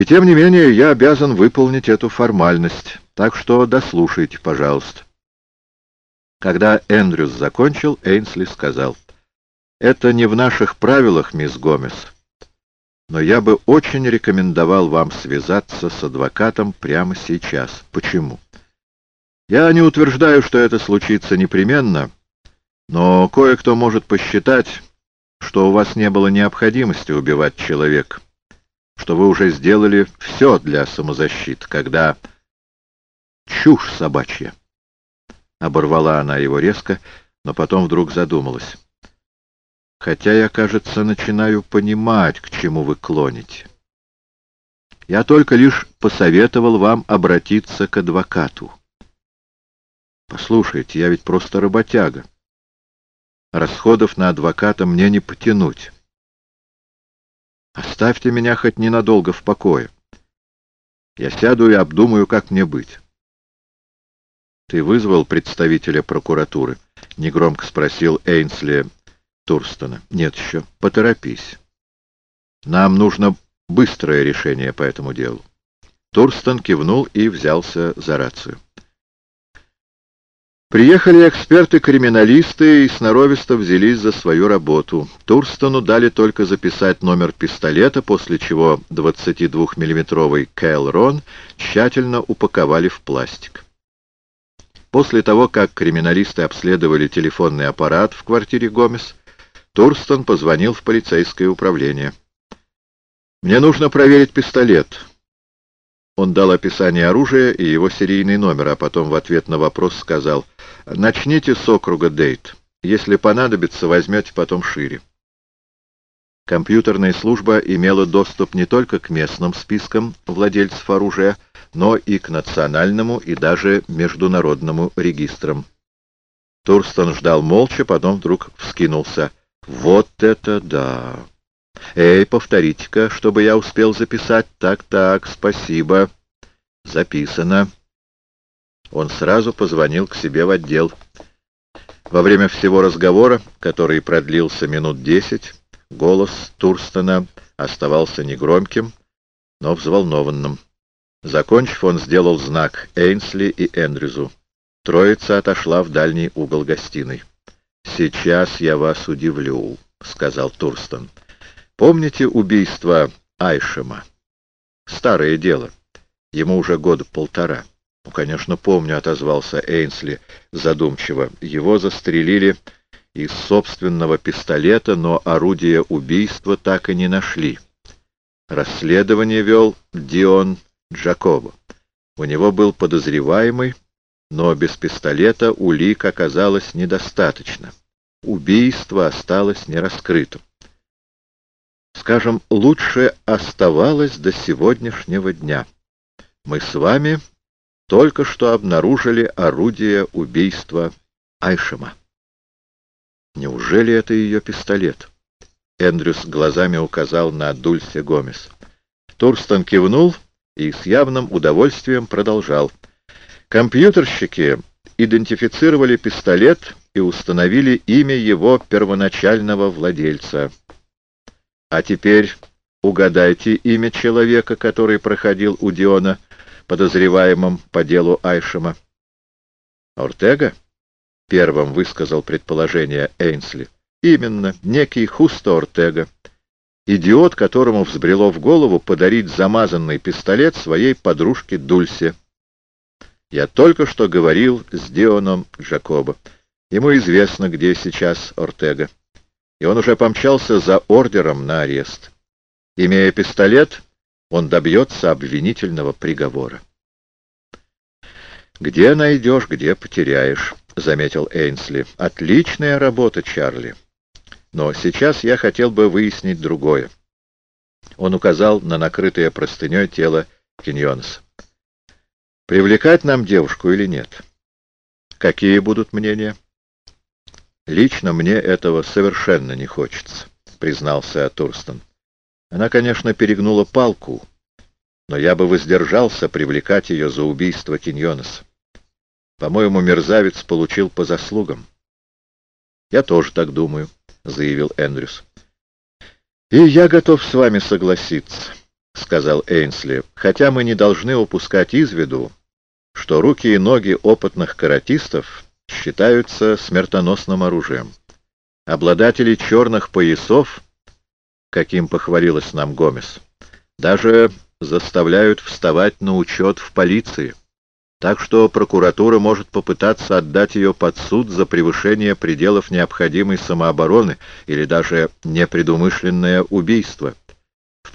И тем не менее я обязан выполнить эту формальность, так что дослушайте, пожалуйста. Когда Эндрюс закончил, Эйнсли сказал, «Это не в наших правилах, мисс Гомес, но я бы очень рекомендовал вам связаться с адвокатом прямо сейчас. Почему? Я не утверждаю, что это случится непременно, но кое-кто может посчитать, что у вас не было необходимости убивать человека, что вы уже сделали все для самозащиты, когда... Чушь собачья. Оборвала она его резко, но потом вдруг задумалась. Хотя я, кажется, начинаю понимать, к чему вы клоните. Я только лишь посоветовал вам обратиться к адвокату. Послушайте, я ведь просто работяга. Расходов на адвоката мне не потянуть. Оставьте меня хоть ненадолго в покое. Я сяду и обдумаю, как мне быть. Ты вызвал представителя прокуратуры? Негромко спросил Эйнсли Турстона. Нет еще. Поторопись. Нам нужно быстрое решение по этому делу. Турстон кивнул и взялся за рацию. Приехали эксперты-криминалисты и сноровисто взялись за свою работу. Турстону дали только записать номер пистолета, после чего 22-миллиметровый Кэл Рон тщательно упаковали в пластик. После того, как криминалисты обследовали телефонный аппарат в квартире Гомес, Турстон позвонил в полицейское управление. «Мне нужно проверить пистолет», он дал описание оружия и его серийный номер, а потом в ответ на вопрос сказал «Начните с округа Дейт. Если понадобится, возьмете потом шире». Компьютерная служба имела доступ не только к местным спискам владельцев оружия, но и к национальному и даже международному регистрам. Турстон ждал молча, потом вдруг вскинулся. «Вот это да!» «Эй, повторите-ка, чтобы я успел записать. Так-так, спасибо. Записано». Он сразу позвонил к себе в отдел. Во время всего разговора, который продлился минут десять, голос Турстона оставался негромким, но взволнованным. Закончив, он сделал знак Эйнсли и Эндрюзу. Троица отошла в дальний угол гостиной. «Сейчас я вас удивлю», — сказал Турстон. Помните убийство Айшема? Старое дело. Ему уже года полтора. Ну, конечно, помню, отозвался Эйнсли задумчиво. Его застрелили из собственного пистолета, но орудие убийства так и не нашли. Расследование вел Дион Джакобо. У него был подозреваемый, но без пистолета улик оказалось недостаточно. Убийство осталось нераскрытым скажем, лучше оставалось до сегодняшнего дня. Мы с вами только что обнаружили орудие убийства Айшема. Неужели это ее пистолет? Эндрюс глазами указал на Дульсе Гомес. Турстон кивнул и с явным удовольствием продолжал. Компьютерщики идентифицировали пистолет и установили имя его первоначального владельца — а теперь угадайте имя человека, который проходил у Диона, подозреваемым по делу Айшема. Ортега? Первым высказал предположение Эйнсли. Именно, некий Хусто Ортега. Идиот, которому взбрело в голову подарить замазанный пистолет своей подружке Дульсе. Я только что говорил с Дионом Джакобо. Ему известно, где сейчас Ортега и он уже помчался за ордером на арест. Имея пистолет, он добьется обвинительного приговора. «Где найдешь, где потеряешь», — заметил Эйнсли. «Отличная работа, Чарли. Но сейчас я хотел бы выяснить другое». Он указал на накрытое простыней тело Киньонса. «Привлекать нам девушку или нет? Какие будут мнения?» «Лично мне этого совершенно не хочется», — признался Турстон. «Она, конечно, перегнула палку, но я бы воздержался привлекать ее за убийство Киньонеса. По-моему, мерзавец получил по заслугам». «Я тоже так думаю», — заявил Эндрюс. «И я готов с вами согласиться. сказал Эйнсли, — «хотя мы не должны упускать из виду, что руки и ноги опытных каратистов считаются смертоносным оружием. Обладатели черных поясов, каким похвалилась нам Гомес, даже заставляют вставать на учет в полиции. Так что прокуратура может попытаться отдать ее под суд за превышение пределов необходимой самообороны или даже непредумышленное убийство.